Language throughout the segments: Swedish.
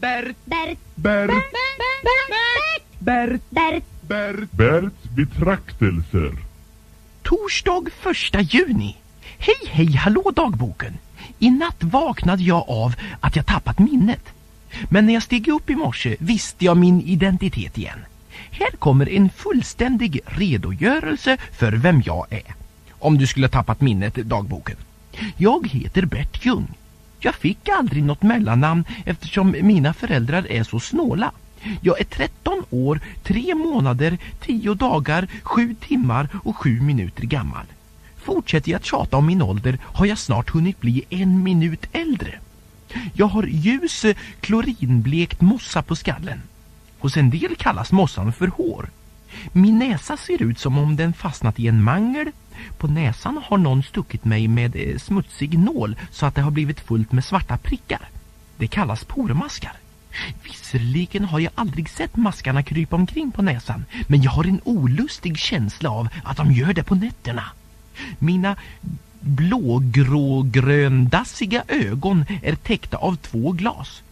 Bert, Bert, Bert, Bert, Bert. Bert, Bert, Berts betraktelser. Torsdag första juni. Hej hej hallå dagboken. I natt vaknade jag av att jag tappat minnet. Men när jag steg upp i morse visste jag min identitet igen. Här kommer en fullständig redogörelse för vem jag är. Om du skulle ha tappat minnet, dagboken. Jag heter Bert Ljung. Jag fick aldrig något mellannamn eftersom mina föräldrar är så snåla. Jag är 13 år, 3 månader, 10 dagar, 7 timmar och 7 minuter gammal. Fortsätter jag att tjata om min ålder har jag snart hunnit bli en minut äldre. Jag har ljus klorinblekt mossa på skallen. Hos en del kallas mossan för hår. Min näsa ser ut som om den fastnat i en mangel. På näsan har någon stuckit mig med eh, smutsig nål så att det har blivit fullt med svarta prickar. Det kallas pormaskar. Visserligen har jag aldrig sett maskarna krypa omkring på näsan men jag har en olustig känsla av att de gör det på nätterna. Mina blågrågröndassiga ögon är täckta av två glas.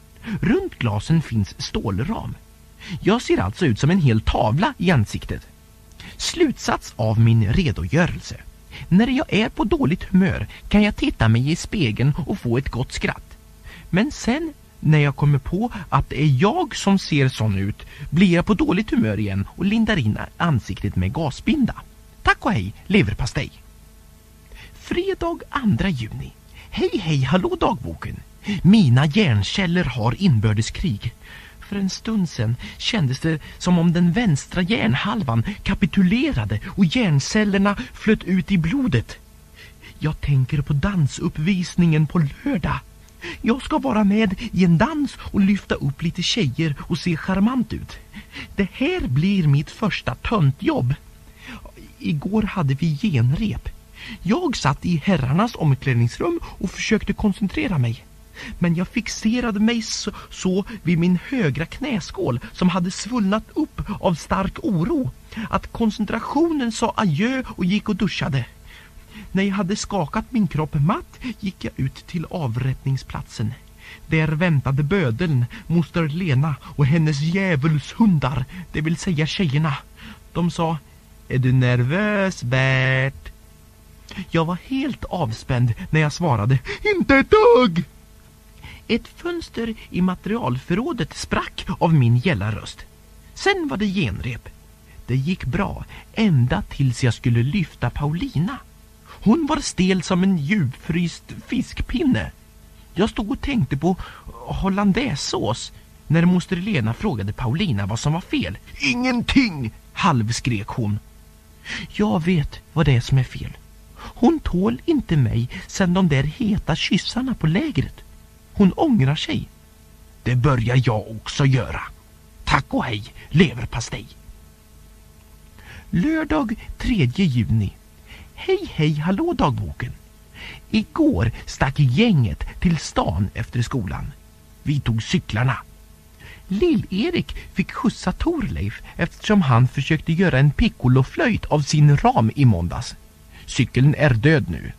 Runt glasen finns stålram. Jag ser alltså ut som en hel tavla i ansiktet. Slutsats av min redogörelse. När jag är på dåligt humör kan jag titta mig i spegeln och få ett gott skratt. Men sen när jag kommer på att det är jag som ser sån ut blir jag på dåligt humör igen och lindar in ansiktet med gasbinda. Tack och hej, leverpastej! Fredag 2 juni. Hej hej hallå dagboken! Mina hjärnceller har inbördeskrig. För en stund sedan kändes det som om den vänstra hjärnhalvan kapitulerade och hjärncellerna flöt ut i blodet. Jag tänker på dansuppvisningen på lördag. Jag ska vara med i en dans och lyfta upp lite tjejer och se charmant ut. Det här blir mitt första töntjobb. Igår hade vi genrep. Jag satt i herrarnas omklädningsrum och försökte koncentrera mig. Men jag fixerade mig så, så vid min högra knäskål som hade svullnat upp av stark oro att koncentrationen sa adjö och gick och duschade. När jag hade skakat min kropp matt gick jag ut till avrättningsplatsen. Där väntade bödeln, moster Lena och hennes djävulshundar, det vill säga tjejerna. De sa Är du nervös Bert? Jag var helt avspänd när jag svarade Inte ett dugg! Ett fönster i materialförrådet sprack av min gälla röst. Sen var det genrep. Det gick bra, ända tills jag skulle lyfta Paulina. Hon var stel som en djupfryst fiskpinne. Jag stod och tänkte på hollandaisesås när moster Lena frågade Paulina vad som var fel. Ingenting! halvskrek hon. Jag vet vad det är som är fel. Hon tål inte mig sen de där heta kyssarna på lägret. Hon ångrar sig. Det börjar jag också göra. Tack och hej, leverpastej. Lördag 3 juni. Hej hej hallå dagboken. Igår stack gänget till stan efter skolan. Vi tog cyklarna. Lill-Erik fick skjutsa Torleif eftersom han försökte göra en piccoloflöjt av sin ram i måndags. Cykeln är död nu.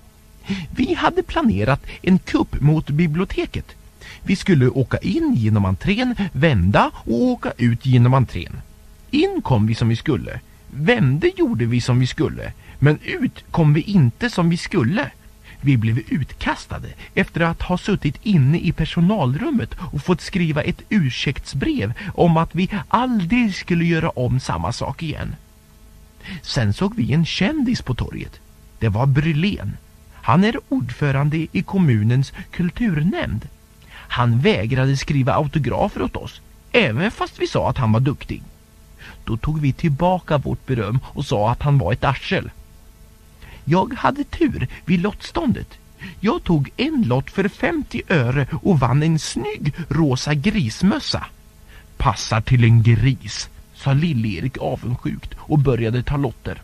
Vi hade planerat en kupp mot biblioteket. Vi skulle åka in genom entrén, vända och åka ut genom entrén. In kom vi som vi skulle. Vände gjorde vi som vi skulle. Men ut kom vi inte som vi skulle. Vi blev utkastade efter att ha suttit inne i personalrummet och fått skriva ett ursäktsbrev om att vi aldrig skulle göra om samma sak igen. Sen såg vi en kändis på torget. Det var Brylén. Han är ordförande i kommunens kulturnämnd. Han vägrade skriva autografer åt oss, även fast vi sa att han var duktig. Då tog vi tillbaka vårt beröm och sa att han var ett arsel. Jag hade tur vid lottståndet. Jag tog en lott för 50 öre och vann en snygg rosa grismössa. Passar till en gris, sa Lill-Erik avundsjukt och började ta lotter.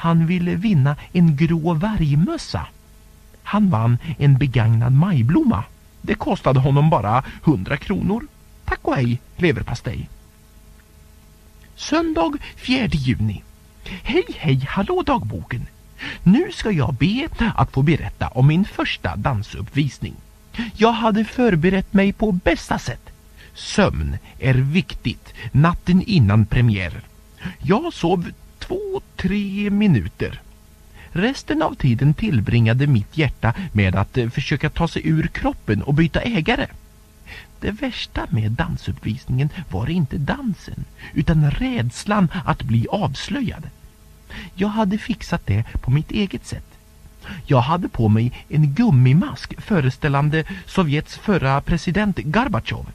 Han ville vinna en grå vargmössa. Han vann en begagnad majblomma. Det kostade honom bara 100 kronor. Tack och hej, leverpastej. Söndag 4 juni. Hej hej, hallå dagboken. Nu ska jag be att få berätta om min första dansuppvisning. Jag hade förberett mig på bästa sätt. Sömn är viktigt natten innan premiär. Jag sov två, tre minuter. Resten av tiden tillbringade mitt hjärta med att eh, försöka ta sig ur kroppen och byta ägare. Det värsta med dansuppvisningen var inte dansen, utan rädslan att bli avslöjad. Jag hade fixat det på mitt eget sätt. Jag hade på mig en gummimask föreställande Sovjets förra president Gorbatjov.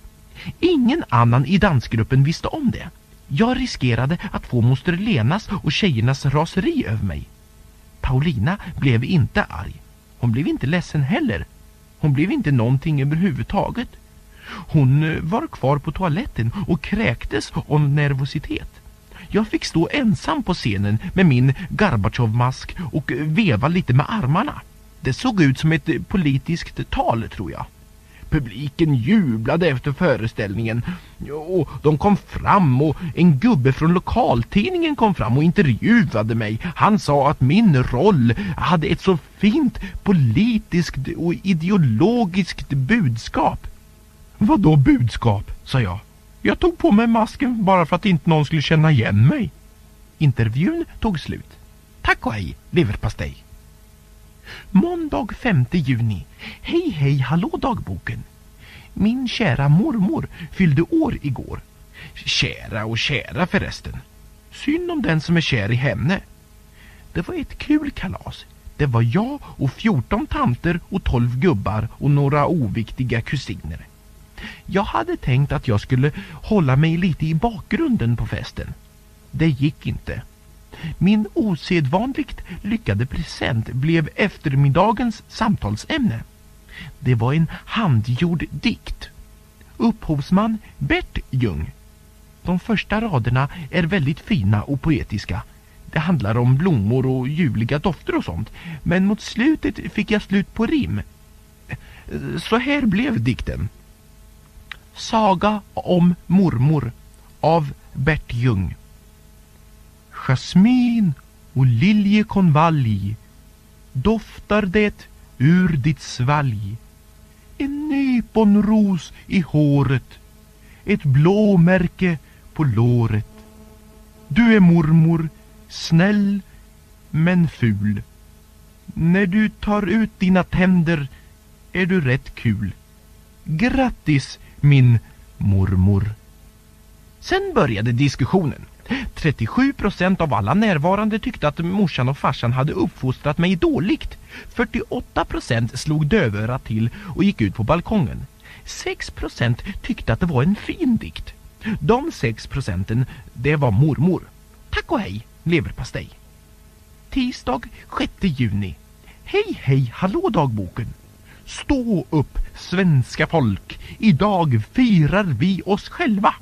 Ingen annan i dansgruppen visste om det. Jag riskerade att få moster Lenas och tjejernas raseri över mig. Paulina blev inte arg. Hon blev inte ledsen heller. Hon blev inte någonting överhuvudtaget. Hon eh, var kvar på toaletten och kräktes av nervositet. Jag fick stå ensam på scenen med min Gorbatjov-mask och eh, veva lite med armarna. Det såg ut som ett eh, politiskt tal, tror jag. Publiken jublade efter föreställningen och de kom fram och en gubbe från lokaltidningen kom fram och intervjuade mig. Han sa att min roll hade ett så fint politiskt och ideologiskt budskap. Vad då budskap? sa jag. Jag tog på mig masken bara för att inte någon skulle känna igen mig. Intervjun tog slut. Tack och hej, leverpastej. Måndag 5 juni. Hej hej hallå dagboken. Min kära mormor fyllde år igår. Kära och kära förresten. Synd om den som är kär i henne. Det var ett kul kalas. Det var jag och 14 tanter och 12 gubbar och några oviktiga kusiner. Jag hade tänkt att jag skulle hålla mig lite i bakgrunden på festen. Det gick inte. Min osedvanligt lyckade present blev eftermiddagens samtalsämne. Det var en handgjord dikt. Upphovsman Bert Ljung. De första raderna är väldigt fina och poetiska. Det handlar om blommor och ljuvliga dofter och sånt. Men mot slutet fick jag slut på rim. Så här blev dikten. Saga om mormor av Bert Ljung. Jasmin och liljekonvalj doftar det ur ditt svalg. En nyponros i håret, ett blåmärke på låret. Du är mormor, snäll men ful. När du tar ut dina tänder är du rätt kul. Grattis min mormor. Sen började diskussionen. 37 procent av alla närvarande tyckte att morsan och farsan hade uppfostrat mig dåligt. 48 procent slog dövörat till och gick ut på balkongen. 6 procent tyckte att det var en fin dikt. De 6 procenten, det var mormor. Tack och hej, leverpastej. Tisdag 6 juni. Hej hej, hallå dagboken. Stå upp, svenska folk. Idag firar vi oss själva.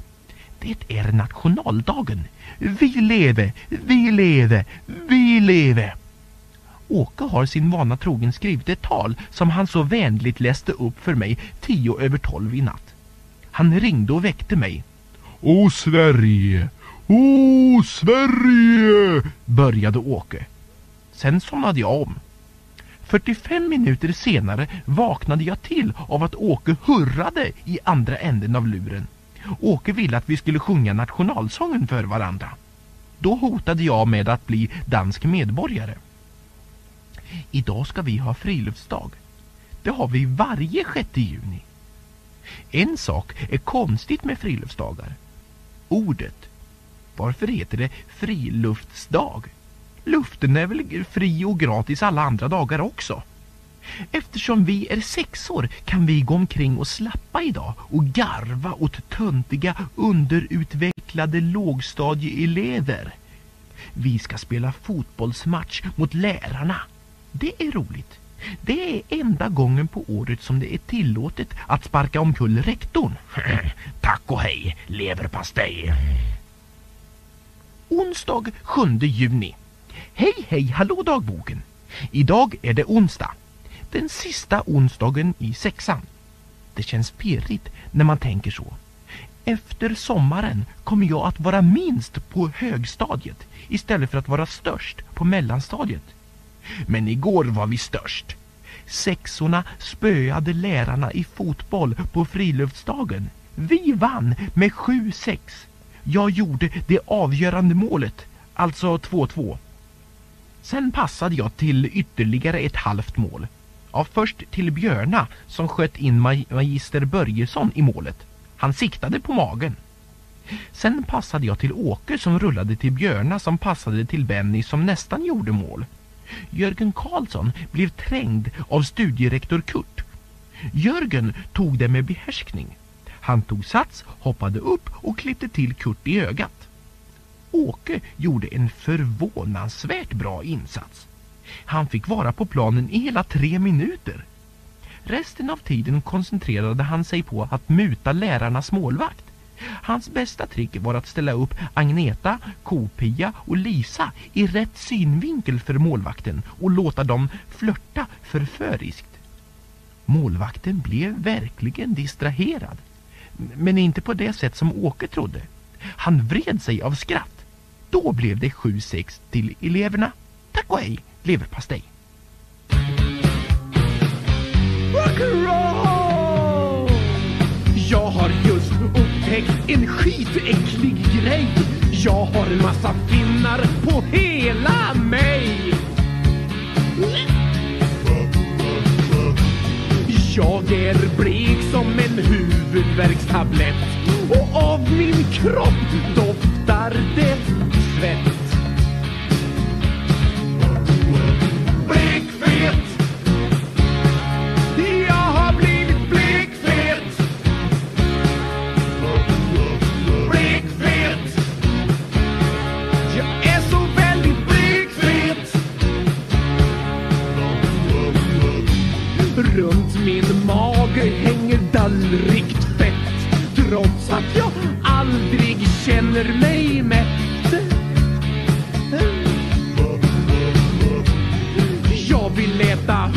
Det är nationaldagen. Vi leve, vi leve, vi leve. Åke har sin vana trogen skrivit ett tal som han så vänligt läste upp för mig tio över tolv i natt. Han ringde och väckte mig. O Sverige, o Sverige, började Åke. Sen somnade jag om. 45 minuter senare vaknade jag till av att Åke hurrade i andra änden av luren. Åke ville att vi skulle sjunga nationalsången för varandra. Då hotade jag med att bli dansk medborgare. Idag ska vi ha friluftsdag. Det har vi varje 6 juni. En sak är konstigt med friluftsdagar. Ordet. Varför heter det friluftsdag? Luften är väl fri och gratis alla andra dagar också? Eftersom vi är sexor kan vi gå omkring och slappa idag och garva åt töntiga underutvecklade lågstadieelever. Vi ska spela fotbollsmatch mot lärarna. Det är roligt. Det är enda gången på året som det är tillåtet att sparka omkull rektorn. Tack och hej, leverpastej. Onsdag 7 juni. Hej hej, hallå dagboken. Idag är det onsdag. Den sista onsdagen i sexan. Det känns pirrigt när man tänker så. Efter sommaren kommer jag att vara minst på högstadiet istället för att vara störst på mellanstadiet. Men igår var vi störst. Sexorna spöade lärarna i fotboll på friluftsdagen. Vi vann med 7-6. Jag gjorde det avgörande målet, alltså 2-2. Sen passade jag till ytterligare ett halvt mål. Ja, först till Björna som sköt in Mag Magister Börjesson i målet. Han siktade på magen. Sen passade jag till Åke som rullade till Björna som passade till Benny som nästan gjorde mål. Jörgen Karlsson blev trängd av studierektor Kurt. Jörgen tog det med behärskning. Han tog sats, hoppade upp och klippte till Kurt i ögat. Åke gjorde en förvånansvärt bra insats. Han fick vara på planen i hela tre minuter. Resten av tiden koncentrerade han sig på att muta lärarnas målvakt. Hans bästa trick var att ställa upp Agneta, Kopia och Lisa i rätt synvinkel för målvakten och låta dem flörta förföriskt. Målvakten blev verkligen distraherad. Men inte på det sätt som Åke trodde. Han vred sig av skratt. Då blev det 7-6 till eleverna. Tack och hej, leverpastej. Rock'n'roll! Jag har just upptäckt en skitäcklig grej. Jag har en massa finnar på hela mig. Jag är blek som en huvudvärkstablett och av min kropp doftar det svett. Hänger fett trots att jag aldrig känner mig mätt. Jag vill äta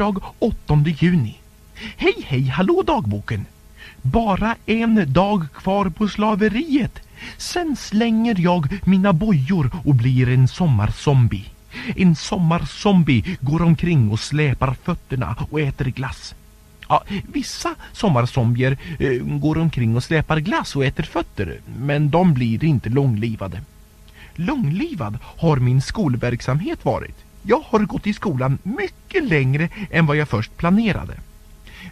Torsdag 8 juni. Hej hej hallå dagboken! Bara en dag kvar på slaveriet. Sen slänger jag mina bojor och blir en sommarzombie. En sommarzombie går omkring och släpar fötterna och äter glass. Ja, vissa sommarzombier eh, går omkring och släpar glass och äter fötter, men de blir inte långlivade. Långlivad har min skolverksamhet varit. Jag har gått i skolan mycket längre än vad jag först planerade.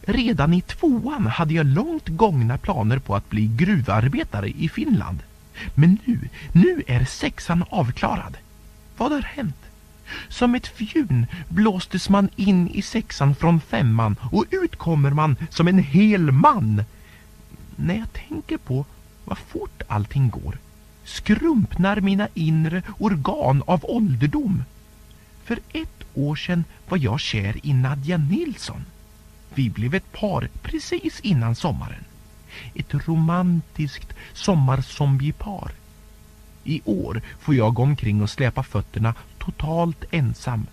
Redan i tvåan hade jag långt gångna planer på att bli gruvarbetare i Finland. Men nu, nu är sexan avklarad. Vad har hänt? Som ett fjun blåstes man in i sexan från femman och ut kommer man som en hel man. När jag tänker på vad fort allting går skrumpnar mina inre organ av ålderdom. För ett år sedan var jag kär i Nadja Nilsson. Vi blev ett par precis innan sommaren. Ett romantiskt sommarzombiepar. I år får jag gå omkring och släpa fötterna totalt ensam.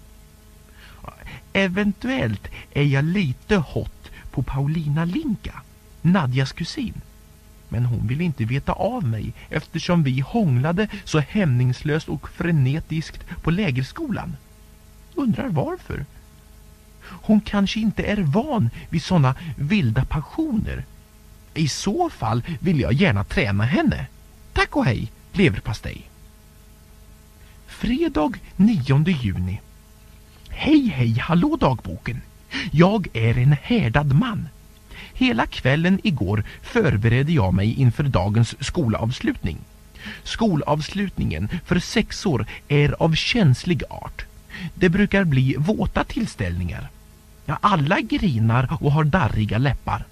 Eventuellt är jag lite hot på Paulina Linka, Nadjas kusin. Men hon ville inte veta av mig eftersom vi hånglade så hämningslöst och frenetiskt på lägerskolan. Undrar varför? Hon kanske inte är van vid sådana vilda passioner. I så fall vill jag gärna träna henne. Tack och hej, leverpastej. Fredag 9 juni. Hej hej hallå dagboken. Jag är en härdad man. Hela kvällen igår förberedde jag mig inför dagens skolavslutning. Skolavslutningen för sexor är av känslig art. Det brukar bli våta tillställningar. Ja, alla grinar och har darriga läppar.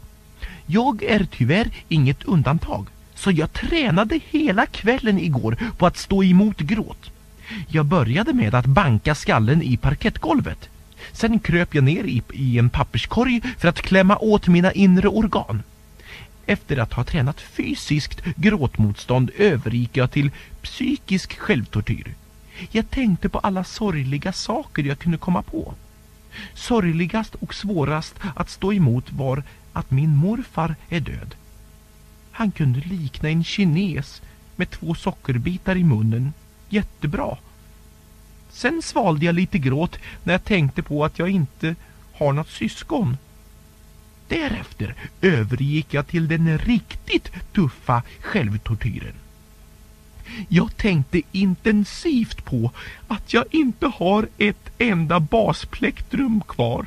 Jag är tyvärr inget undantag, så jag tränade hela kvällen igår på att stå emot gråt. Jag började med att banka skallen i parkettgolvet. Sen kröp jag ner i, i en papperskorg för att klämma åt mina inre organ. Efter att ha tränat fysiskt gråtmotstånd övergick jag till psykisk självtortyr. Jag tänkte på alla sorgliga saker jag kunde komma på. Sorgligast och svårast att stå emot var att min morfar är död. Han kunde likna en kines med två sockerbitar i munnen. Jättebra. Sen svalde jag lite gråt när jag tänkte på att jag inte har något syskon. Därefter övergick jag till den riktigt tuffa självtortyren. Jag tänkte intensivt på att jag inte har ett enda basplektrum kvar.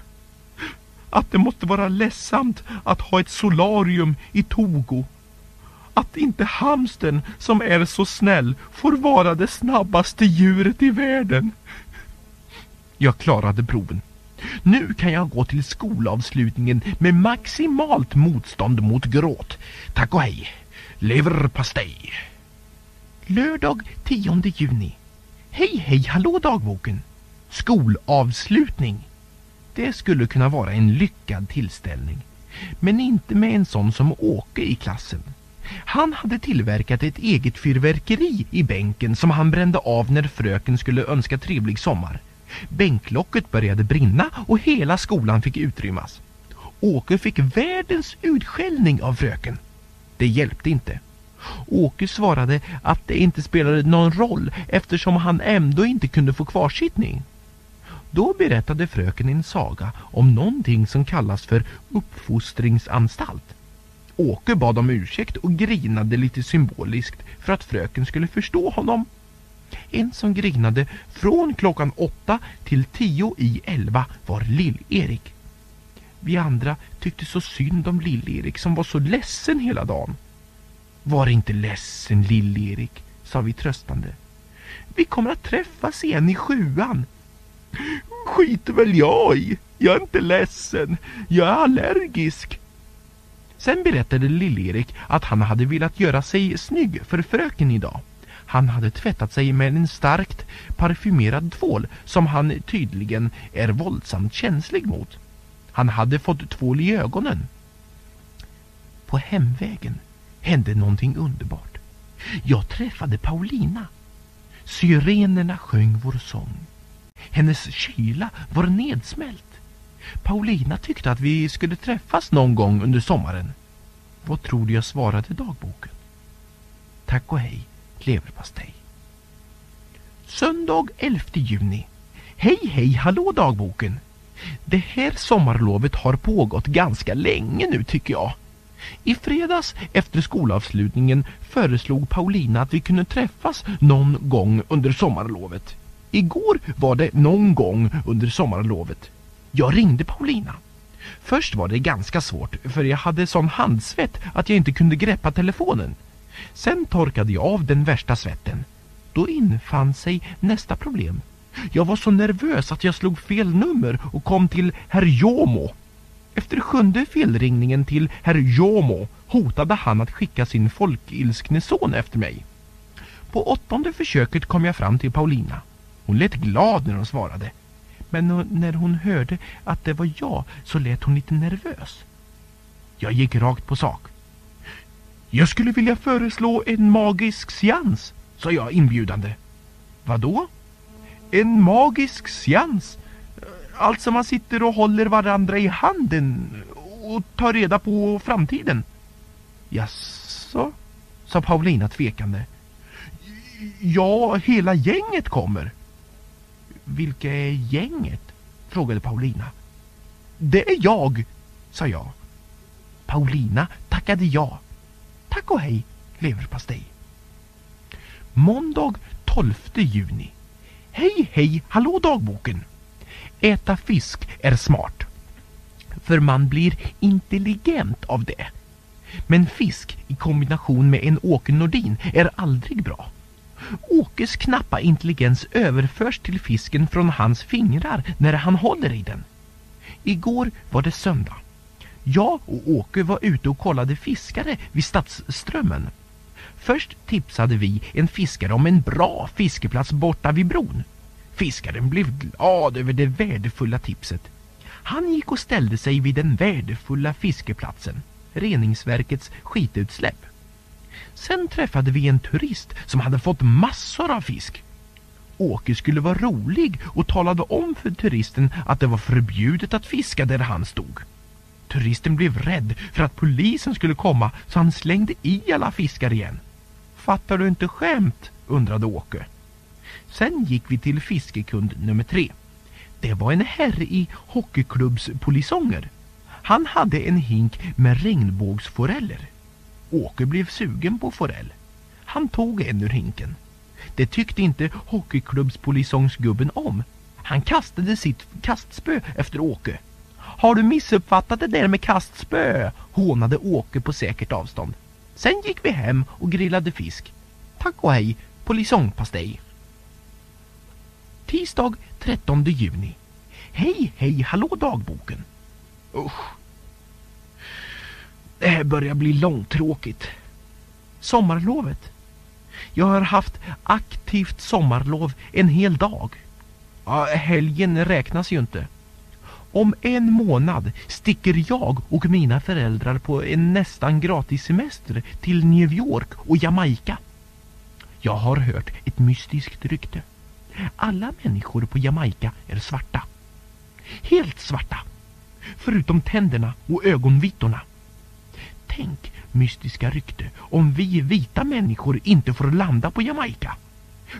Att det måste vara ledsamt att ha ett solarium i Togo. Att inte hamsten som är så snäll får vara det snabbaste djuret i världen. Jag klarade proven. Nu kan jag gå till skolavslutningen med maximalt motstånd mot gråt. Tack och hej. Leverpastej. Lördag 10 juni. Hej hej hallå dagboken. Skolavslutning. Det skulle kunna vara en lyckad tillställning. Men inte med en sån som Åke i klassen. Han hade tillverkat ett eget fyrverkeri i bänken som han brände av när fröken skulle önska trevlig sommar. Bänklocket började brinna och hela skolan fick utrymmas. Åke fick världens utskällning av fröken. Det hjälpte inte. Åke svarade att det inte spelade någon roll eftersom han ändå inte kunde få kvarsittning. Då berättade fröken en saga om någonting som kallas för uppfostringsanstalt. Åke bad om ursäkt och grinade lite symboliskt för att fröken skulle förstå honom. En som grinade från klockan åtta till tio i elva var Lill-Erik. Vi andra tyckte så synd om Lill-Erik som var så ledsen hela dagen. Var inte ledsen Lill-Erik, sa vi tröstande. Vi kommer att träffas igen i sjuan. Skiter väl jag i. Jag är inte ledsen. Jag är allergisk. Sen berättade Lill-Erik att han hade velat göra sig snygg för fröken idag. Han hade tvättat sig med en starkt parfymerad tvål som han tydligen är våldsamt känslig mot. Han hade fått tvål i ögonen. På hemvägen hände någonting underbart. Jag träffade Paulina. Syrenerna sjöng vår sång. Hennes kyla var nedsmält. Paulina tyckte att vi skulle träffas någon gång under sommaren. Vad tror du jag svarade dagboken? Tack och hej, leverpastej. Söndag 11 juni. Hej hej hallå dagboken. Det här sommarlovet har pågått ganska länge nu tycker jag. I fredags efter skolavslutningen föreslog Paulina att vi kunde träffas någon gång under sommarlovet. Igår var det någon gång under sommarlovet. Jag ringde Paulina. Först var det ganska svårt för jag hade sån handsvett att jag inte kunde greppa telefonen. Sen torkade jag av den värsta svetten. Då infann sig nästa problem. Jag var så nervös att jag slog fel nummer och kom till herr Jomo. Efter sjunde felringningen till herr Jomo hotade han att skicka sin folkilskne son efter mig. På åttonde försöket kom jag fram till Paulina. Hon lät glad när hon svarade. Men när hon hörde att det var jag så lät hon lite nervös. Jag gick rakt på sak. Jag skulle vilja föreslå en magisk seans, sa jag inbjudande. Vadå? En magisk seans? Alltså man sitter och håller varandra i handen och tar reda på framtiden. Jaså? sa Paulina tvekande. Ja, hela gänget kommer. Vilka är gänget? frågade Paulina. Det är jag, sa jag. Paulina tackade ja. Tack och hej, leverpastej. Måndag 12 juni. Hej, hej, hallå dagboken. Äta fisk är smart. För man blir intelligent av det. Men fisk i kombination med en Åke Nordin är aldrig bra. Åkes knappa intelligens överförs till fisken från hans fingrar när han håller i den. Igår var det söndag. Jag och Åke var ute och kollade fiskare vid Stadsströmmen. Först tipsade vi en fiskare om en bra fiskeplats borta vid bron. Fiskaren blev glad över det värdefulla tipset. Han gick och ställde sig vid den värdefulla fiskeplatsen, reningsverkets skitutsläpp. Sen träffade vi en turist som hade fått massor av fisk. Åke skulle vara rolig och talade om för turisten att det var förbjudet att fiska där han stod. Turisten blev rädd för att polisen skulle komma så han slängde i alla fiskar igen. Fattar du inte skämt? undrade Åke. Sen gick vi till fiskekund nummer tre. Det var en herre i hockeyklubbspolisonger. Han hade en hink med regnbågsforeller. Åke blev sugen på forell. Han tog en ur hinken. Det tyckte inte hockeyklubbspolisångsgubben om. Han kastade sitt kastspö efter Åke. Har du missuppfattat det där med kastspö? hånade Åke på säkert avstånd. Sen gick vi hem och grillade fisk. Tack och hej, polisongpastej. Tisdag 13 juni. Hej, hej, hallå dagboken. Usch. Det här börjar bli långtråkigt. Sommarlovet. Jag har haft aktivt sommarlov en hel dag. Ja, helgen räknas ju inte. Om en månad sticker jag och mina föräldrar på en nästan gratis semester till New York och Jamaica. Jag har hört ett mystiskt rykte. Alla människor på Jamaica är svarta. Helt svarta. Förutom tänderna och ögonvitorna. Tänk, mystiska rykte, om vi vita människor inte får landa på Jamaica.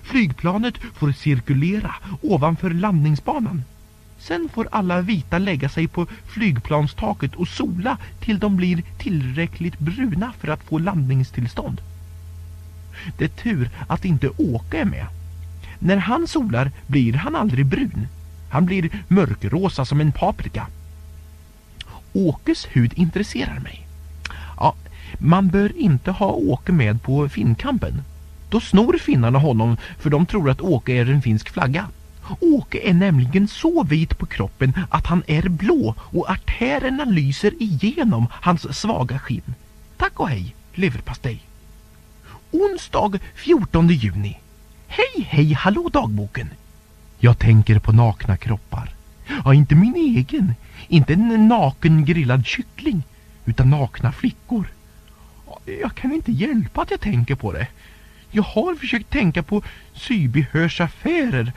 Flygplanet får cirkulera ovanför landningsbanan. Sen får alla vita lägga sig på flygplanstaket och sola till de blir tillräckligt bruna för att få landningstillstånd. Det är tur att inte Åke är med. När han solar blir han aldrig brun. Han blir mörkrosa som en paprika. Åkes hud intresserar mig. Ja, man bör inte ha Åke med på finnkampen. Då snor finnarna honom för de tror att Åke är en finsk flagga. Åke är nämligen så vit på kroppen att han är blå och artärerna lyser igenom hans svaga skinn. Tack och hej, leverpastej. Onsdag 14 juni. Hej, hej, hallå dagboken. Jag tänker på nakna kroppar. Ja, inte min egen. Inte en naken grillad kyckling. Utan nakna flickor. Jag kan inte hjälpa att jag tänker på det. Jag har försökt tänka på sybehörsaffärer,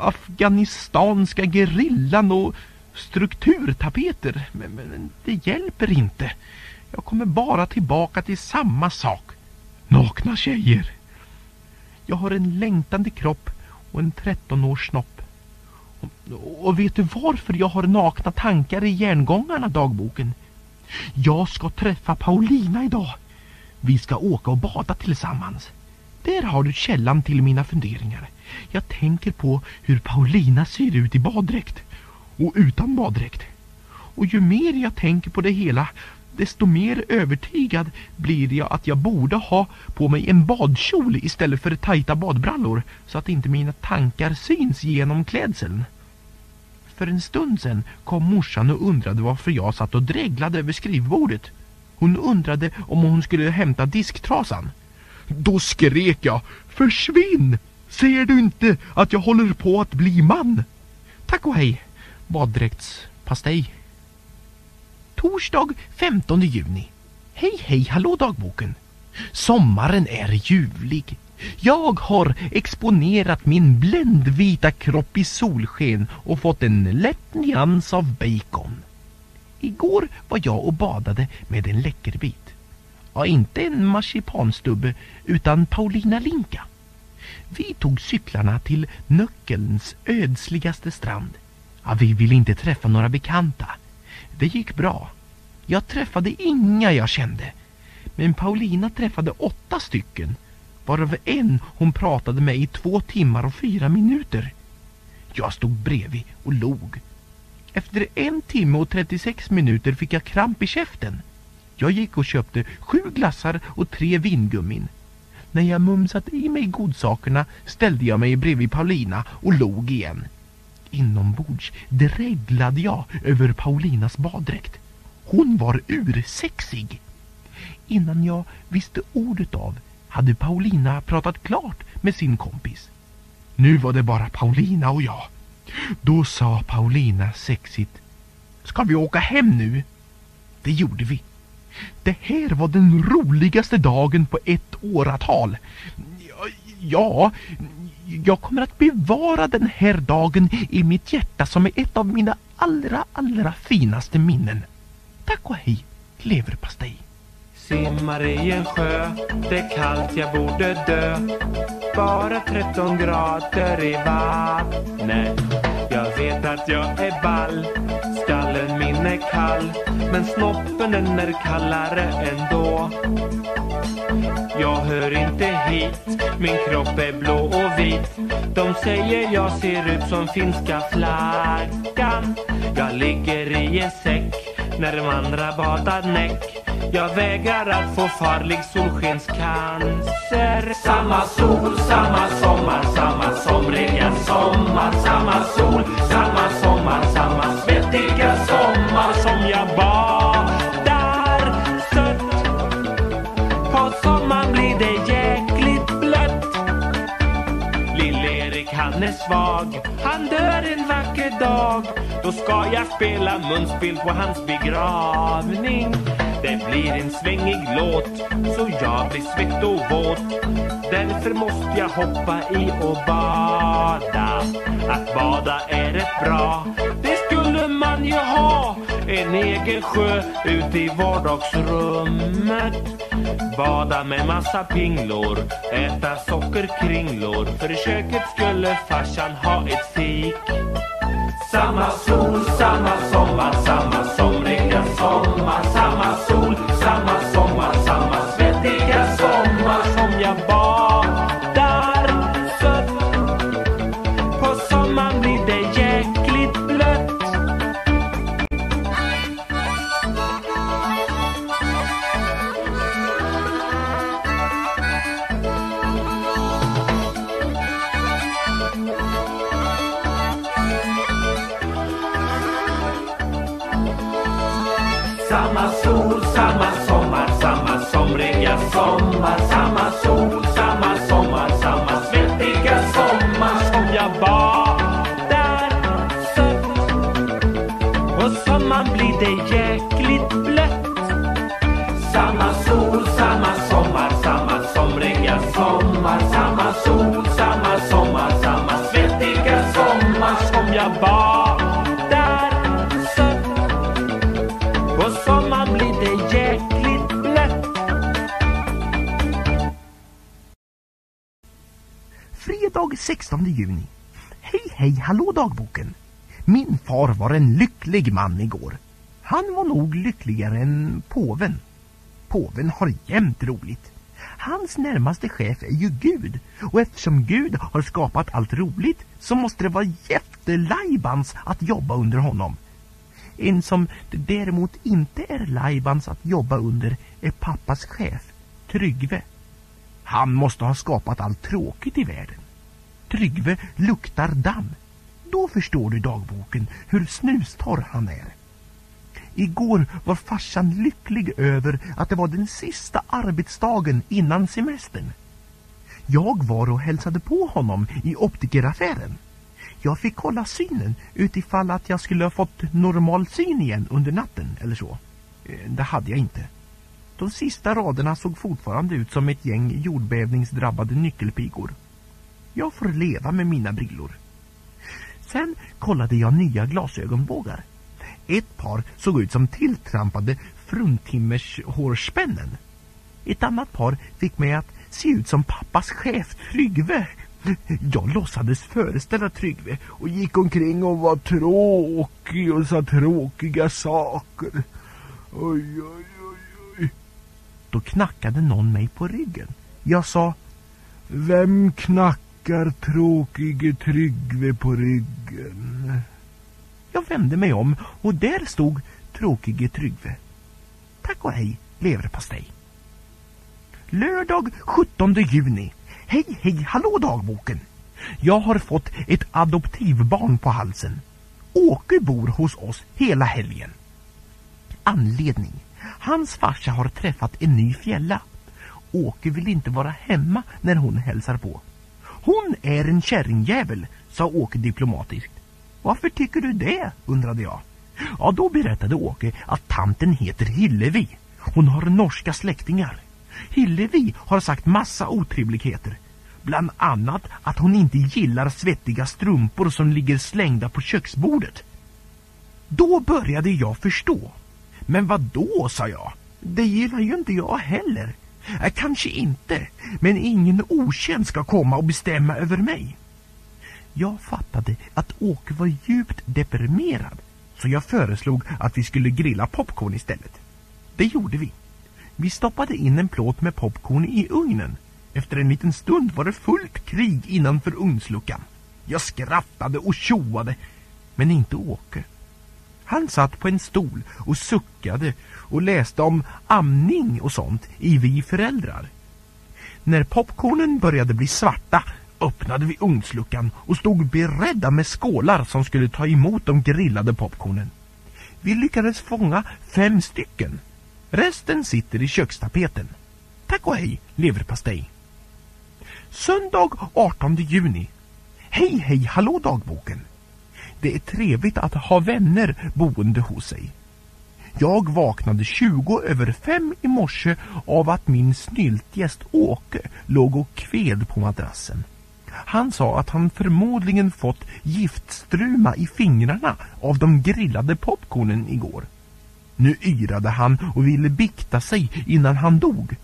afghanistanska gerillan och strukturtapeter. Men, men det hjälper inte. Jag kommer bara tillbaka till samma sak. Nakna tjejer. Jag har en längtande kropp och en 13-års snopp. Och, och vet du varför jag har nakna tankar i järngångarna, dagboken? Jag ska träffa Paulina idag. Vi ska åka och bada tillsammans. Där har du källan till mina funderingar. Jag tänker på hur Paulina ser ut i baddräkt. Och utan baddräkt. Och ju mer jag tänker på det hela, desto mer övertygad blir jag att jag borde ha på mig en badkjol istället för tajta badbrallor så att inte mina tankar syns genom klädseln. För en stund sedan kom morsan och undrade varför jag satt och dreglade över skrivbordet. Hon undrade om hon skulle hämta disktrasan. Då skrek jag Försvinn! Ser du inte att jag håller på att bli man? Tack och hej, baddräktspastej. Torsdag 15 juni. Hej hej, hallå dagboken. Sommaren är ljuvlig. Jag har exponerat min bländvita kropp i solsken och fått en lätt nyans av bacon. Igår var jag och badade med en läckerbit. Ja, inte en marsipanstubbe utan Paulina Linka. Vi tog cyklarna till Nöckelns ödsligaste strand. Ja, vi ville inte träffa några bekanta. Det gick bra. Jag träffade inga jag kände. Men Paulina träffade åtta stycken. Varav en hon pratade med i två timmar och fyra minuter. Jag stod bredvid och log. Efter en timme och 36 minuter fick jag kramp i käften. Jag gick och köpte sju glassar och tre vingummin. När jag mumsat i mig godsakerna ställde jag mig bredvid Paulina och log igen. Inombords dreglade jag över Paulinas baddräkt. Hon var ursexig. Innan jag visste ordet av hade Paulina pratat klart med sin kompis. Nu var det bara Paulina och jag. Då sa Paulina sexigt. Ska vi åka hem nu? Det gjorde vi. Det här var den roligaste dagen på ett åratal. Ja, jag kommer att bevara den här dagen i mitt hjärta som är ett av mina allra, allra finaste minnen. Tack och hej, leverpastej. Simmar i en sjö, det är kallt, jag borde dö. Bara 13 grader i vattnet. Jag vet att jag är ball, skallen min är kall. Men snoppen den är kallare ändå. Jag hör inte hit, min kropp är blå och vit. De säger jag ser ut som finska flaggan. Jag ligger i en säck när de andra badar näck. Jag vägrar att få farlig solskenscancer. Samma sol, samma sommar, samma somriga sommar. Samma sol, samma sommar, samma svettiga sommar som jag badar sött. På sommaren blir det jäkligt blött. Lill-Erik han är svag, han dör en vacker dag. Då ska jag spela munspel på hans begravning. Det blir en svängig låt så jag blir svett och våt. Därför måste jag hoppa i och bada. Att bada är rätt bra, det skulle man ju ha. En egen sjö ute i vardagsrummet. Bada med massa pinglor, äta sockerkringlor. För i köket skulle farsan ha ett fik. Samma sol, samma sommar, samma somriga sommar. Juni. Hej hej hallå dagboken. Min far var en lycklig man igår. Han var nog lyckligare än påven. Påven har jämt roligt. Hans närmaste chef är ju Gud och eftersom Gud har skapat allt roligt så måste det vara jättelajbans att jobba under honom. En som det däremot inte är lajbans att jobba under är pappas chef, Tryggve. Han måste ha skapat allt tråkigt i världen. Tryggve luktar damm. Då förstår du dagboken hur snustorr han är. Igår var farsan lycklig över att det var den sista arbetsdagen innan semestern. Jag var och hälsade på honom i optikeraffären. Jag fick kolla synen utifall att jag skulle ha fått normal syn igen under natten eller så. Eh, det hade jag inte. De sista raderna såg fortfarande ut som ett gäng jordbävningsdrabbade nyckelpigor. Jag får leva med mina brillor. Sen kollade jag nya glasögonbågar. Ett par såg ut som tilltrampade fruntimmershårspännen. Ett annat par fick mig att se ut som pappas chef Tryggve. Jag låtsades föreställa Tryggve och gick omkring och var tråkig och sa tråkiga saker. Oj, oj, oj, oj. Då knackade någon mig på ryggen. Jag sa, vem knackar tråkige Tryggve på ryggen? Jag vände mig om och där stod tråkige Tryggve. Tack och hej, leverpastej. Lördag 17 juni. Hej, hej, hallå dagboken. Jag har fått ett adoptivbarn på halsen. Åke bor hos oss hela helgen. Anledning. Hans farsa har träffat en ny fjälla. Åke vill inte vara hemma när hon hälsar på. Hon är en kärringjävel, sa Åke diplomatiskt. Varför tycker du det? undrade jag. Ja, då berättade Åke att tanten heter Hillevi. Hon har norska släktingar. Hillevi har sagt massa otrevligheter. Bland annat att hon inte gillar svettiga strumpor som ligger slängda på köksbordet. Då började jag förstå. Men vad då, sa jag. Det gillar ju inte jag heller. Äh, kanske inte, men ingen okänd ska komma och bestämma över mig. Jag fattade att Åke var djupt deprimerad, så jag föreslog att vi skulle grilla popcorn istället. Det gjorde vi. Vi stoppade in en plåt med popcorn i ugnen. Efter en liten stund var det fullt krig innanför ugnsluckan. Jag skrattade och tjoade, men inte Åke. Han satt på en stol och suckade och läste om amning och sånt i Vi föräldrar. När popcornen började bli svarta öppnade vi ugnsluckan och stod beredda med skålar som skulle ta emot de grillade popcornen. Vi lyckades fånga fem stycken. Resten sitter i kökstapeten. Tack och hej, leverpastej. Söndag 18 juni. Hej, hej, hallå dagboken. Det är trevligt att ha vänner boende hos sig. Jag vaknade 20 över fem i morse av att min snyltgäst Åke låg och kved på madrassen. Han sa att han förmodligen fått giftstruma i fingrarna av de grillade popcornen igår. Nu yrade han och ville bikta sig innan han dog.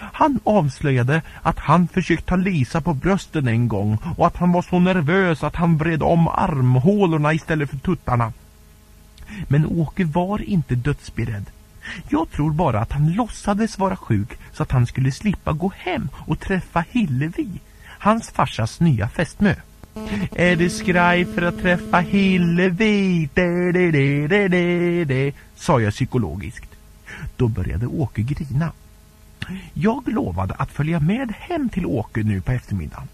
Han avslöjade att han försökt ta Lisa på brösten en gång och att han var så nervös att han vred om armhålorna istället för tuttarna. Men Åke var inte dödsberedd. Jag tror bara att han låtsades vara sjuk så att han skulle slippa gå hem och träffa Hillevi, hans farsas nya fästmö. Är du skraj för att träffa Hillevi? De, de, de, de, de, de, sa jag psykologiskt. Då började Åke grina. Jag lovade att följa med hem till Åke nu på eftermiddagen.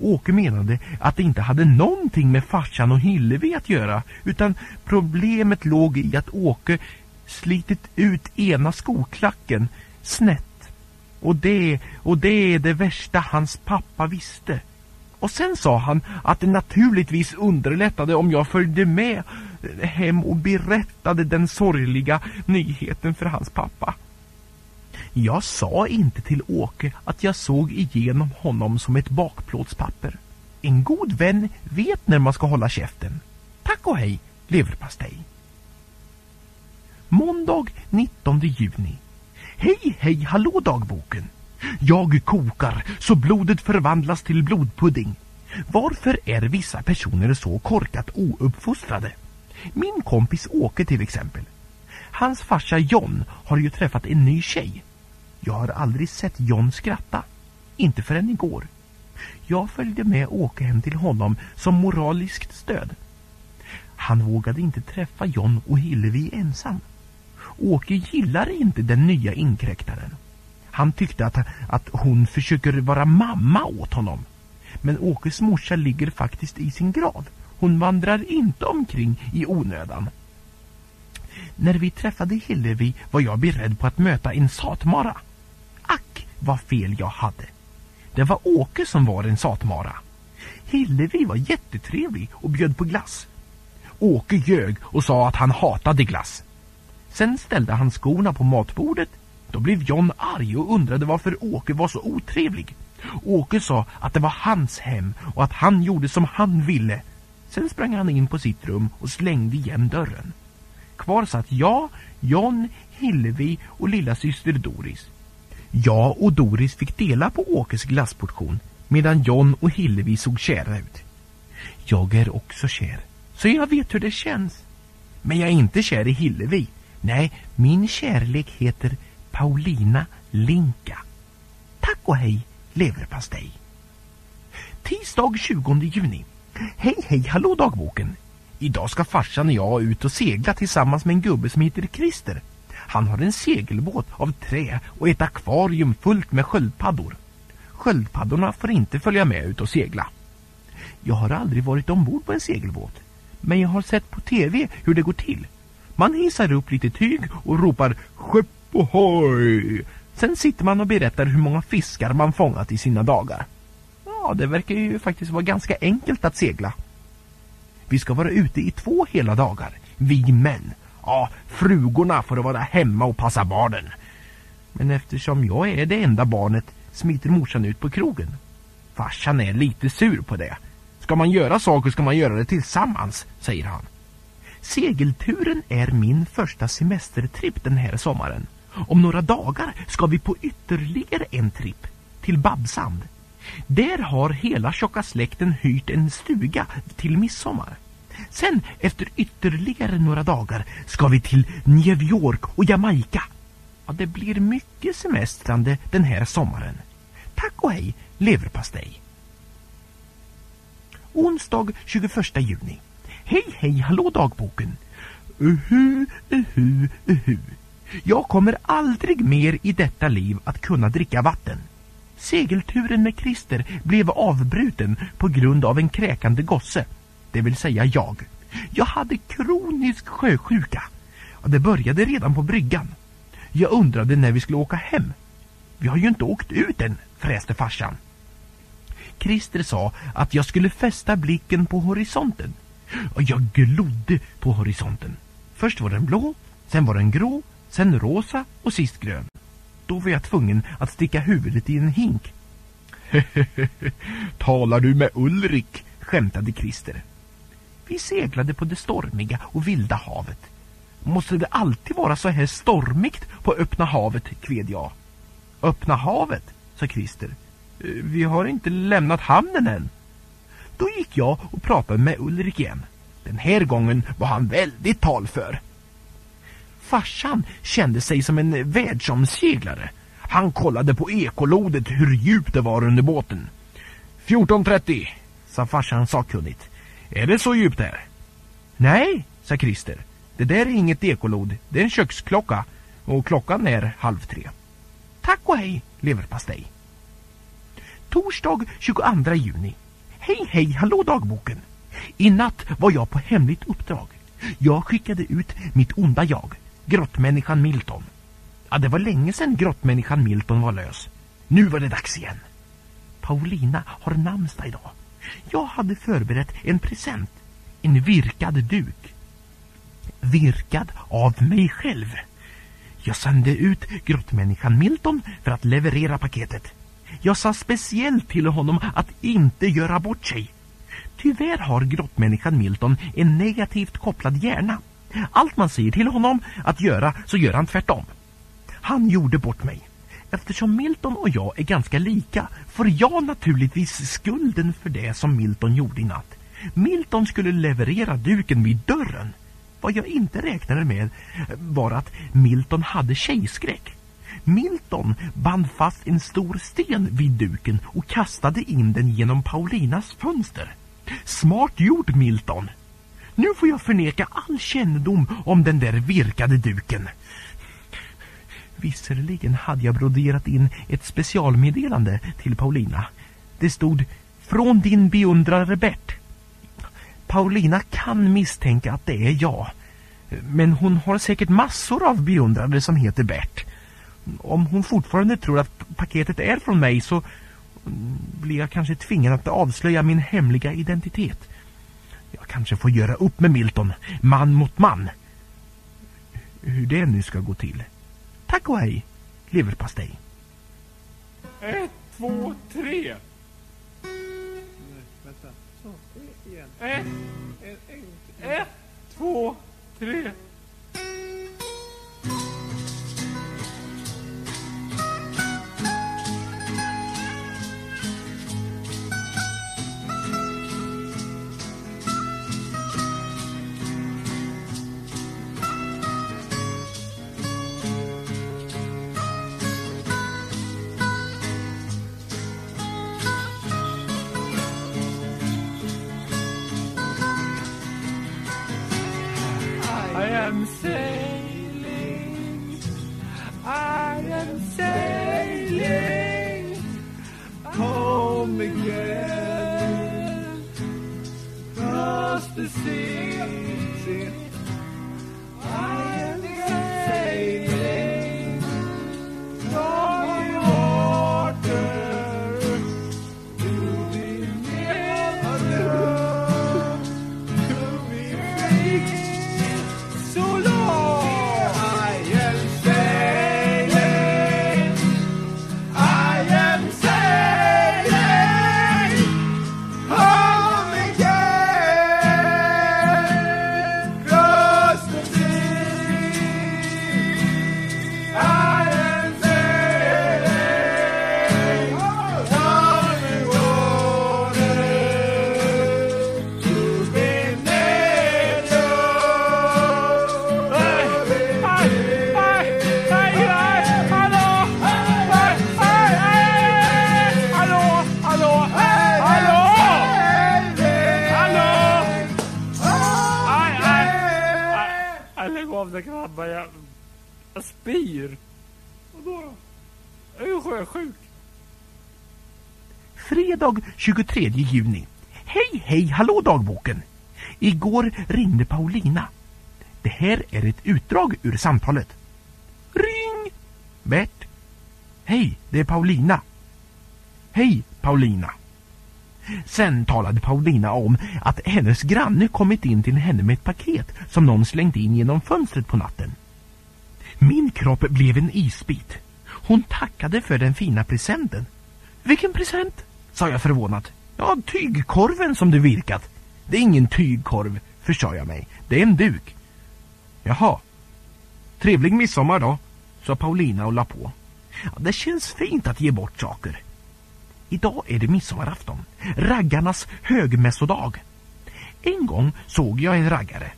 Åke menade att det inte hade någonting med farsan och Hillevi att göra utan problemet låg i att Åke slitit ut ena skoklacken snett. Och det, och det är det värsta hans pappa visste. Och sen sa han att det naturligtvis underlättade om jag följde med hem och berättade den sorgliga nyheten för hans pappa. Jag sa inte till Åke att jag såg igenom honom som ett bakplåtspapper. En god vän vet när man ska hålla käften. Tack och hej, leverpastej. Måndag 19 juni. Hej, hej, hallå dagboken. Jag kokar så blodet förvandlas till blodpudding. Varför är vissa personer så korkat ouppfostrade? Min kompis Åke till exempel. Hans farsa John har ju träffat en ny tjej. Jag har aldrig sett John skratta. Inte förrän igår. Jag följde med Åke hem till honom som moraliskt stöd. Han vågade inte träffa John och Hillevi ensam. Åke gillar inte den nya inkräktaren. Han tyckte att, att hon försöker vara mamma åt honom. Men Åkes morsa ligger faktiskt i sin grav. Hon vandrar inte omkring i onödan. När vi träffade Hillevi var jag beredd på att möta en satmara. Ack, vad fel jag hade. Det var Åke som var en satmara. Hillevi var jättetrevlig och bjöd på glass. Åke ljög och sa att han hatade glass. Sen ställde han skorna på matbordet. Då blev John arg och undrade varför Åke var så otrevlig. Åke sa att det var hans hem och att han gjorde som han ville. Sen sprang han in på sitt rum och slängde igen dörren. Kvar satt jag, John, Hillevi och lilla syster Doris. Jag och Doris fick dela på Åkes glassportion medan John och Hillevi såg kära ut. Jag är också kär, så jag vet hur det känns. Men jag är inte kär i Hillevi. Nej, min kärlek heter Paulina Linka. Tack och hej, leverpastej. Tisdag 20 juni. Hej hej, hallå dagboken. Idag ska farsan och jag ut och segla tillsammans med en gubbe som heter Christer. Han har en segelbåt av trä och ett akvarium fullt med sköldpaddor. Sköldpaddorna får inte följa med ut och segla. Jag har aldrig varit ombord på en segelbåt. Men jag har sett på TV hur det går till. Man hissar upp lite tyg och ropar skepp ohoj. Sen sitter man och berättar hur många fiskar man fångat i sina dagar. Ja, det verkar ju faktiskt vara ganska enkelt att segla. Vi ska vara ute i två hela dagar, vi män. Ja, frugorna får vara hemma och passa barnen. Men eftersom jag är det enda barnet smiter morsan ut på krogen. Farsan är lite sur på det. Ska man göra saker ska man göra det tillsammans, säger han. Segelturen är min första semestertripp den här sommaren. Om några dagar ska vi på ytterligare en tripp till Babsand. Där har hela tjocka släkten hyrt en stuga till midsommar. Sen efter ytterligare några dagar ska vi till New York och Jamaica. Ja, det blir mycket semestrande den här sommaren. Tack och hej, leverpastej. Onsdag 21 juni. Hej hej, hallå dagboken. Uhu, uhu, uhu. Jag kommer aldrig mer i detta liv att kunna dricka vatten. Segelturen med Christer blev avbruten på grund av en kräkande gosse, det vill säga jag. Jag hade kronisk sjösjuka. Det började redan på bryggan. Jag undrade när vi skulle åka hem. Vi har ju inte åkt ut än, fräste farsan. Christer sa att jag skulle fästa blicken på horisonten. Och jag glodde på horisonten. Först var den blå, sen var den grå, sen rosa och sist grön. Då var jag tvungen att sticka huvudet i en hink. Talar du med Ulrik? skämtade Christer. Vi seglade på det stormiga och vilda havet. Måste det alltid vara så här stormigt på öppna havet, kved jag. Öppna havet, sa Christer. Eh, vi har inte lämnat hamnen än. Då gick jag och pratade med Ulrik igen. Den här gången var han väldigt talför. Farsan kände sig som en världsomseglare. Han kollade på ekolodet hur djupt det var under båten. 14.30, sa farsan sakkunnigt. Är det så djupt här? Nej, sa Christer. Det där är inget ekolod, det är en köksklocka och klockan är halv tre. Tack och hej, leverpastej. Torsdag 22 juni. Hej hej, hallå dagboken. I natt var jag på hemligt uppdrag. Jag skickade ut mitt onda jag, grottmänniskan Milton. Ja, det var länge sedan grottmänniskan Milton var lös. Nu var det dags igen. Paulina har namnsdag idag. Jag hade förberett en present. En virkad duk. Virkad av mig själv. Jag sände ut grottmänniskan Milton för att leverera paketet. Jag sa speciellt till honom att inte göra bort sig. Tyvärr har grottmänniskan Milton en negativt kopplad hjärna. Allt man säger till honom att göra så gör han tvärtom. Han gjorde bort mig. Eftersom Milton och jag är ganska lika får jag naturligtvis skulden för det som Milton gjorde i natt. Milton skulle leverera duken vid dörren. Vad jag inte räknade med var att Milton hade tjejskräck. Milton band fast en stor sten vid duken och kastade in den genom Paulinas fönster. Smart gjort, Milton! Nu får jag förneka all kännedom om den där virkade duken. Visserligen hade jag broderat in ett specialmeddelande till Paulina. Det stod Från din beundrare Bert. Paulina kan misstänka att det är jag. Men hon har säkert massor av beundrare som heter Bert. Om hon fortfarande tror att paketet är från mig så blir jag kanske tvingad att avslöja min hemliga identitet. Jag kanske får göra upp med Milton, man mot man. Hur det nu ska gå till. Tack och hej, leverpastej. Ett, två, tre. Vänta. Så, igen. Ett, En, en, ett, två, tre. 23 juni. Hej, hej, hallå dagboken! Igår ringde Paulina. Det här är ett utdrag ur samtalet. Ring! Bert. Hej, det är Paulina. Hej, Paulina. Sen talade Paulina om att hennes granne kommit in till henne med ett paket som någon slängt in genom fönstret på natten. Min kropp blev en isbit. Hon tackade för den fina presenten. Vilken present? Sa jag förvånat. Ja, tygkorven som du virkat. Det är ingen tygkorv, försade jag mig. Det är en duk. Jaha. Trevlig midsommar då, sa Paulina och la på. Ja, det känns fint att ge bort saker. Idag är det midsommarafton, raggarnas högmässodag. En gång såg jag en raggare.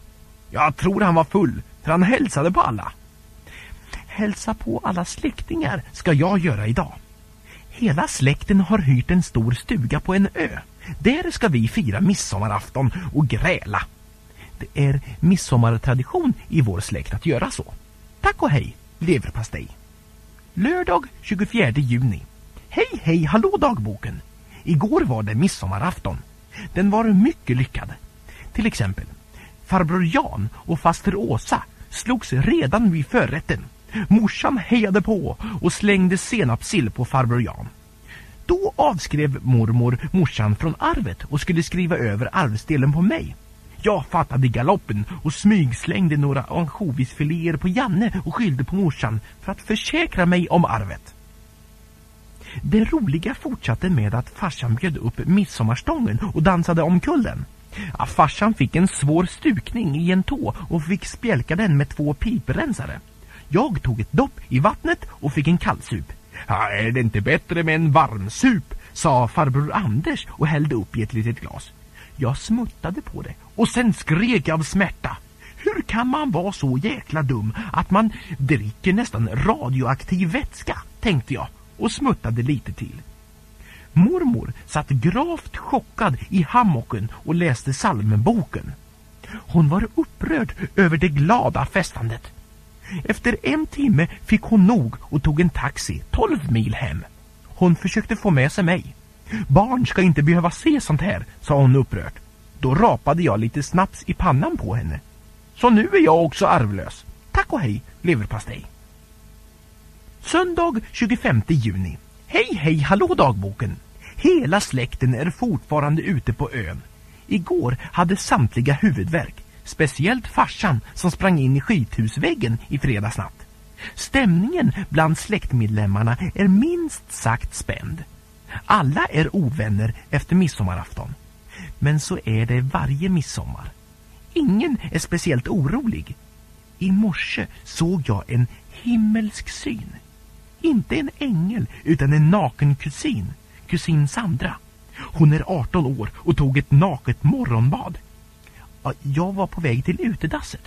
Jag tror han var full, för han hälsade på alla. Hälsa på alla släktingar ska jag göra idag. Hela släkten har hyrt en stor stuga på en ö. Där ska vi fira midsommarafton och gräla. Det är midsommartradition i vår släkt att göra så. Tack och hej, leverpastej. Lördag 24 juni. Hej, hej, hallå dagboken! Igår var det midsommarafton. Den var mycket lyckad. Till exempel, farbror Jan och faster Åsa slogs redan vid förrätten. Morsan hejade på och slängde senapssill på farbror Jan. Då avskrev mormor morsan från arvet och skulle skriva över arvsdelen på mig. Jag fattade galoppen och smygslängde några ansjovisfiléer på Janne och skyllde på morsan för att försäkra mig om arvet. Det roliga fortsatte med att farsan bjöd upp midsommarstången och dansade omkull den. Ja, farsan fick en svår stukning i en tå och fick spjälka den med två piprensare. Jag tog ett dopp i vattnet och fick en kallsup. Ja, är det inte bättre med en varmsup? sa farbror Anders och hällde upp i ett litet glas. Jag smuttade på det och sen skrek jag av smärta. Hur kan man vara så jäkla dum att man dricker nästan radioaktiv vätska, tänkte jag och smuttade lite till. Mormor satt gravt chockad i hammocken och läste salmenboken. Hon var upprörd över det glada festandet. Efter en timme fick hon nog och tog en taxi 12 mil hem. Hon försökte få med sig mig. Barn ska inte behöva se sånt här, sa hon upprört. Då rapade jag lite snaps i pannan på henne. Så nu är jag också arvlös. Tack och hej, leverpastej. Söndag 25 juni. Hej, hej, hallå dagboken. Hela släkten är fortfarande ute på ön. Igår hade samtliga huvudvärk. Speciellt farsan som sprang in i skithusväggen i fredags natt. Stämningen bland släktmedlemmarna är minst sagt spänd. Alla är ovänner efter midsommarafton. Men så är det varje midsommar. Ingen är speciellt orolig. I morse såg jag en himmelsk syn. Inte en ängel, utan en naken kusin. Kusin Sandra. Hon är 18 år och tog ett naket morgonbad. Ja, Jag var på väg till utedasset.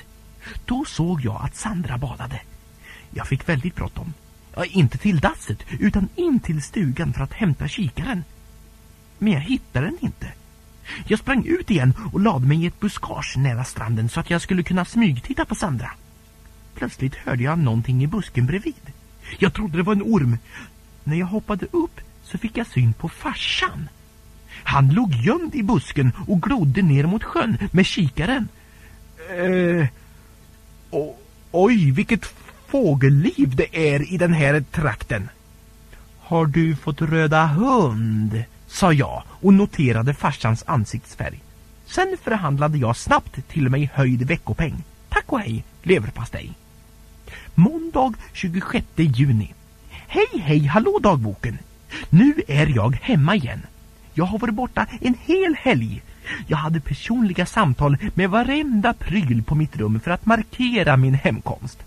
Då såg jag att Sandra badade. Jag fick väldigt bråttom. Ja, inte till dasset, utan in till stugan för att hämta kikaren. Men jag hittade den inte. Jag sprang ut igen och lade mig i ett buskage nära stranden så att jag skulle kunna smygtitta på Sandra. Plötsligt hörde jag någonting i busken bredvid. Jag trodde det var en orm. När jag hoppade upp så fick jag syn på farsan. Han låg gömd i busken och glodde ner mot sjön med kikaren. Eh, o- oj, vilket fågelliv det är i den här trakten. Har du fått röda hund? sa jag och noterade farsans ansiktsfärg. Sen förhandlade jag snabbt till mig höjd veckopeng. Tack och hej, leverpastej. Måndag 26 juni. Hej hej hallå dagboken! Nu är jag hemma igen. Jag har varit borta en hel helg. Jag hade personliga samtal med varenda pryl på mitt rum för att markera min hemkomst.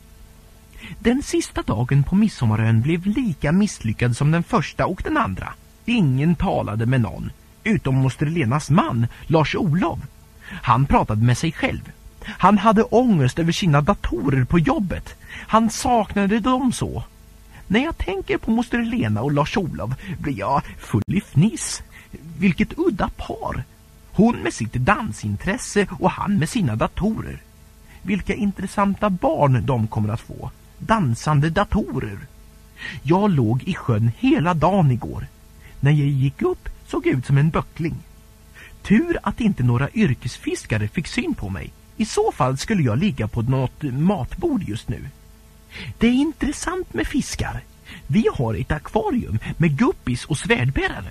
Den sista dagen på Midsommarön blev lika misslyckad som den första och den andra. Ingen talade med någon, utom moster Lenas man, Lars-Olov. Han pratade med sig själv. Han hade ångest över sina datorer på jobbet. Han saknade dem så. När jag tänker på moster Lena och Lars-Olov blir jag full i fniss. Vilket udda par! Hon med sitt dansintresse och han med sina datorer. Vilka intressanta barn de kommer att få. Dansande datorer. Jag låg i sjön hela dagen igår. När jag gick upp såg jag ut som en böckling. Tur att inte några yrkesfiskare fick syn på mig. I så fall skulle jag ligga på något matbord just nu. Det är intressant med fiskar. Vi har ett akvarium med guppis och svärdbärare.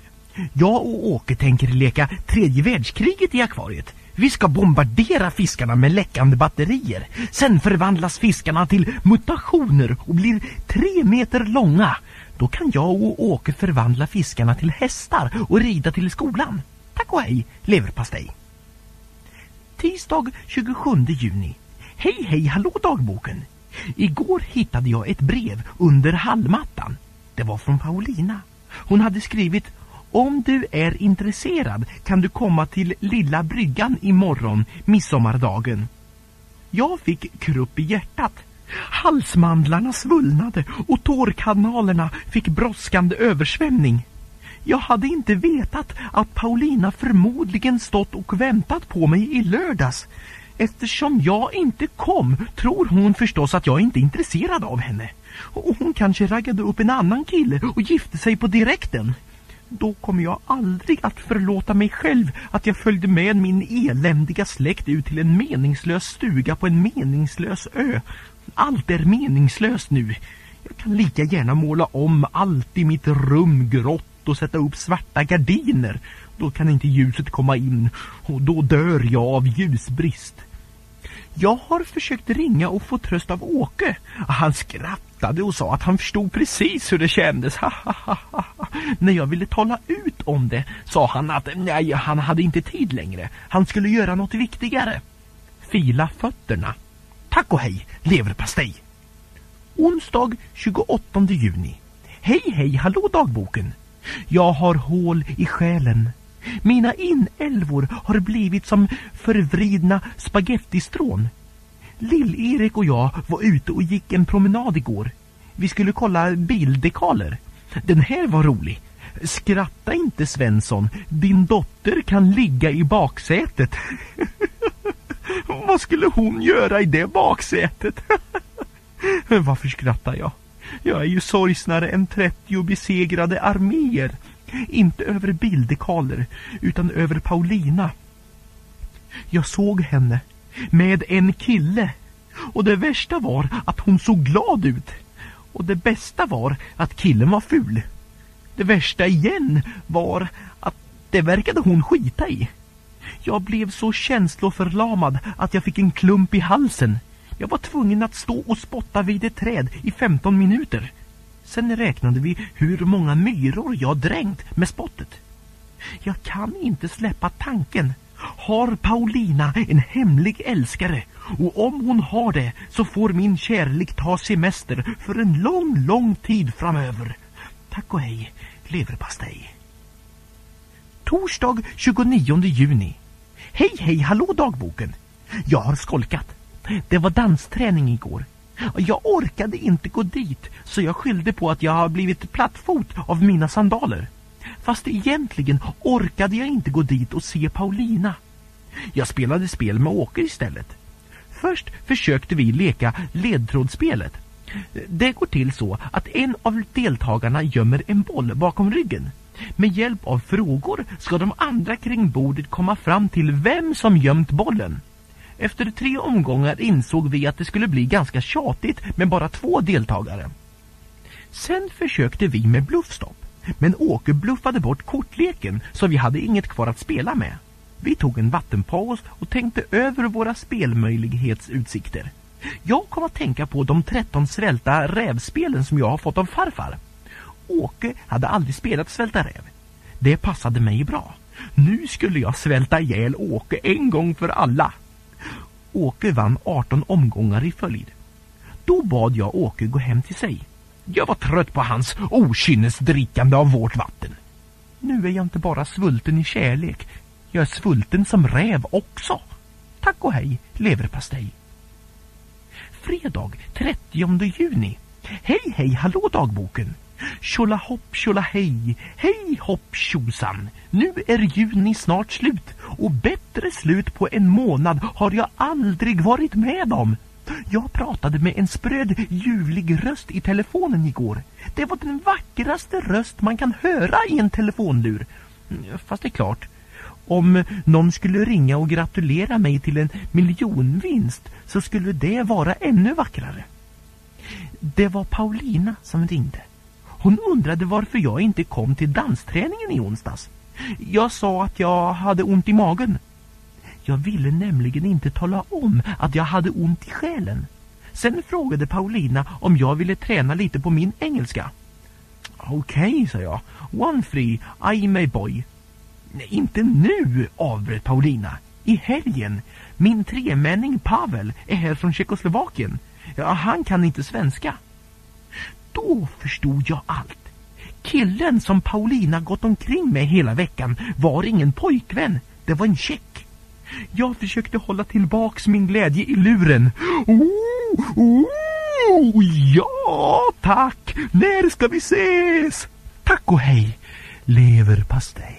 Jag och Åke tänker leka tredje världskriget i akvariet. Vi ska bombardera fiskarna med läckande batterier. Sen förvandlas fiskarna till mutationer och blir tre meter långa. Då kan jag och Åke förvandla fiskarna till hästar och rida till skolan. Tack och hej, leverpastej. Tisdag 27 juni. Hej hej hallå dagboken. Igår hittade jag ett brev under hallmattan. Det var från Paulina. Hon hade skrivit om du är intresserad kan du komma till Lilla bryggan imorgon, midsommardagen. Jag fick krupp i hjärtat. Halsmandlarna svullnade och tårkanalerna fick brådskande översvämning. Jag hade inte vetat att Paulina förmodligen stått och väntat på mig i lördags. Eftersom jag inte kom tror hon förstås att jag inte är intresserad av henne. Och hon kanske raggade upp en annan kille och gifte sig på direkten. Då kommer jag aldrig att förlåta mig själv att jag följde med min eländiga släkt ut till en meningslös stuga på en meningslös ö. Allt är meningslöst nu. Jag kan lika gärna måla om allt i mitt rum grått och sätta upp svarta gardiner. Då kan inte ljuset komma in och då dör jag av ljusbrist. Jag har försökt ringa och få tröst av Åke. Han skrattar skrattade och sa att han förstod precis hur det kändes. När jag ville tala ut om det sa han att nej, han hade inte tid längre. Han skulle göra något viktigare. Fila fötterna. Tack och hej, leverpastej. Onsdag 28 juni. Hej hej, hallå dagboken. Jag har hål i själen. Mina inälvor har blivit som förvridna spagettistrån. Lill-Erik och jag var ute och gick en promenad igår. Vi skulle kolla bildekaler. Den här var rolig. Skratta inte Svensson, din dotter kan ligga i baksätet. Vad skulle hon göra i det baksätet? Varför skrattar jag? Jag är ju sorgsnare än 30 besegrade arméer. Inte över bildekaler, utan över Paulina. Jag såg henne med en kille. Och det värsta var att hon såg glad ut. Och det bästa var att killen var ful. Det värsta igen var att det verkade hon skita i. Jag blev så känsloförlamad att jag fick en klump i halsen. Jag var tvungen att stå och spotta vid ett träd i 15 minuter. Sen räknade vi hur många myror jag dränkt med spottet. Jag kan inte släppa tanken. Har Paulina en hemlig älskare? Och om hon har det så får min kärlek ta semester för en lång, lång tid framöver. Tack och hej, leverpastej. Torsdag 29 juni. Hej, hej, hallå dagboken. Jag har skolkat. Det var dansträning igår. Jag orkade inte gå dit så jag skyllde på att jag har blivit plattfot av mina sandaler. Fast egentligen orkade jag inte gå dit och se Paulina. Jag spelade spel med Åke istället. Först försökte vi leka ledtrådsspelet. Det går till så att en av deltagarna gömmer en boll bakom ryggen. Med hjälp av frågor ska de andra kring bordet komma fram till vem som gömt bollen. Efter tre omgångar insåg vi att det skulle bli ganska tjatigt med bara två deltagare. Sen försökte vi med bluffstopp. Men Åke bluffade bort kortleken så vi hade inget kvar att spela med. Vi tog en vattenpaus och tänkte över våra spelmöjlighetsutsikter. Jag kom att tänka på de 13 svälta rävspelen som jag har fått av farfar. Åke hade aldrig spelat svälta räv. Det passade mig bra. Nu skulle jag svälta ihjäl Åke en gång för alla. Åke vann 18 omgångar i följd. Då bad jag Åke gå hem till sig. Jag var trött på hans okynnesdrickande av vårt vatten. Nu är jag inte bara svulten i kärlek. Jag är svulten som räv också. Tack och hej, leverpastej. Fredag 30 juni. Hej hej hallå dagboken. Tjolahopp tjolahej, hej hopp tjosan. Nu är juni snart slut och bättre slut på en månad har jag aldrig varit med om. Jag pratade med en spröd, ljuvlig röst i telefonen igår. Det var den vackraste röst man kan höra i en telefonlur. Mm, fast det är klart, om någon skulle ringa och gratulera mig till en miljonvinst så skulle det vara ännu vackrare. Det var Paulina som ringde. Hon undrade varför jag inte kom till dansträningen i onsdags. Jag sa att jag hade ont i magen. Jag ville nämligen inte tala om att jag hade ont i själen. Sen frågade Paulina om jag ville träna lite på min engelska. Okej, okay, sa jag. One free, I my boy. Nej, inte nu, avbröt Paulina. I helgen. Min tremänning Pavel är här från Tjeckoslovakien. Ja, han kan inte svenska. Då förstod jag allt. Killen som Paulina gått omkring med hela veckan var ingen pojkvän. Det var en tjeck. Jag försökte hålla tillbaks min glädje i luren. Oh, oh, ja, tack! När ska vi ses? Tack och hej, leverpastej.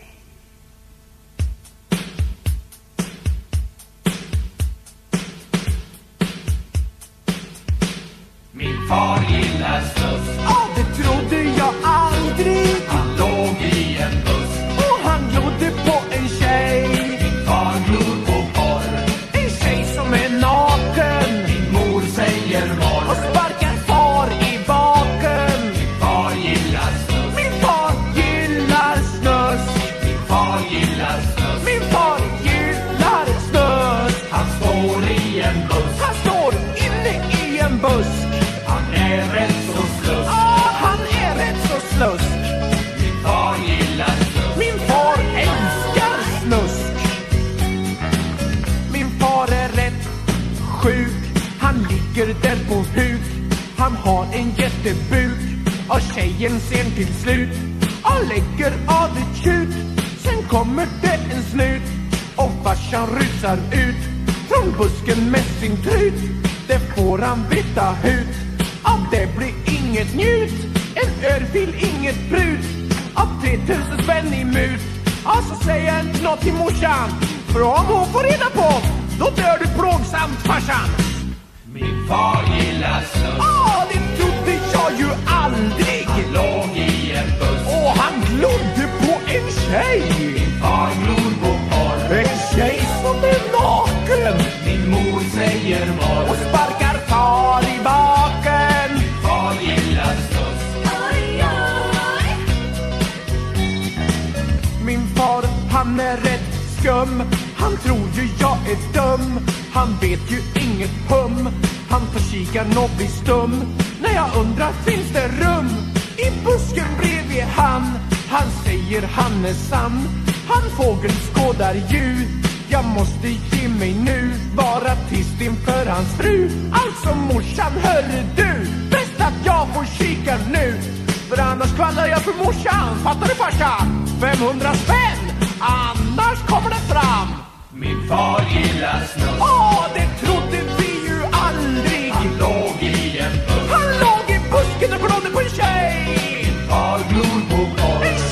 Min far gillar snusk. Ja, det trodde jag aldrig. Han har en jättebuk. Och tjejen ser till slut. Och lägger av ett tjut. Sen kommer det en snut. Och farsan rusar ut. Från busken med sin trut. Det får han vita hut. Av det blir inget njut. En örfil, inget brut. Av 3000 spänn i mut. Och så säger jag inte nåt till morsan. För om hon får reda på då dör du plågsamt farsan. Min far gillar snusk. Jag ju aldrig. Han låg i en buss. Och han glodde på en tjej. Min far glor på porr. En tjej som är naken. Min mor säger morr. Och sparkar far i baken. Min far gillar snusk. Min far, han är rätt skum. Han tror ju jag är dum. Han vet ju inget hum. Han och blir stum. När jag undrar finns det rum? I busken bredvid han. Han säger han är sann. Han fågelskådar ju. Jag måste ge mig nu. Vara tyst inför hans fru. Alltså morsan, hörru du. Bäst att jag får kika nu. För annars kvallar jag för morsan. Fattar du farsan? 500 spänn. Annars kommer det fram. Min far gillar snusk. Åh, Oh,